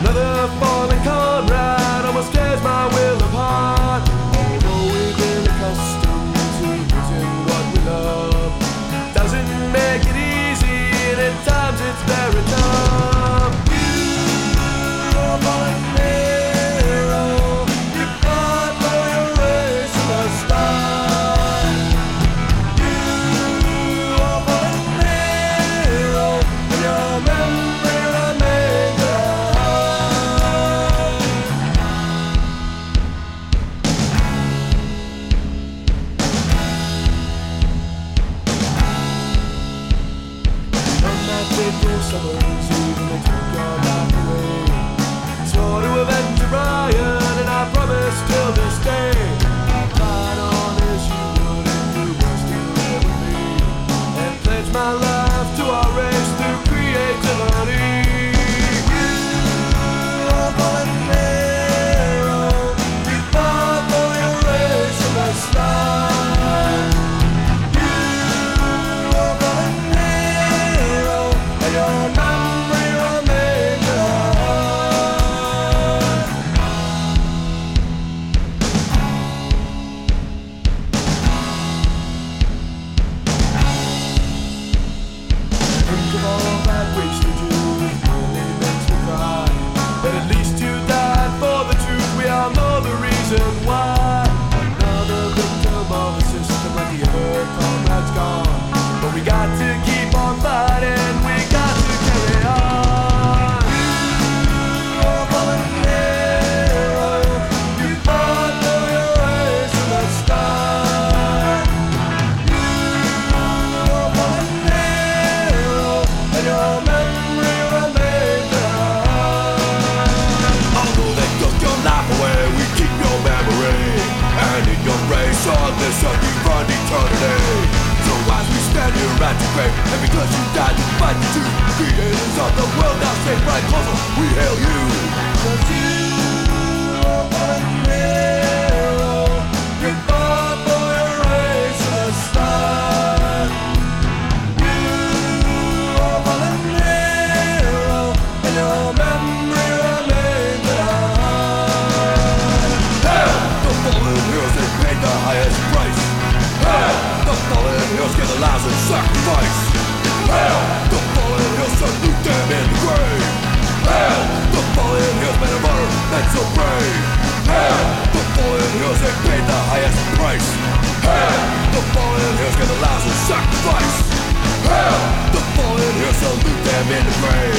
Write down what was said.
Another fateful grave And because you died to fight the truth Creators of the world now stay right closer We hail you You fought for your the. You are hero, and your memory remains heart. The fallen heroes paid the highest price The fallen heroes gave their lives in sacrifice Hell, The fallen heroes salute them in the grave Hell, The fallen heroes men of honor and so brave The fallen heroes they paid the highest price Hell, The fallen heroes gave their lives in sacrifice Hell, The fallen heroes salute them in the grave. The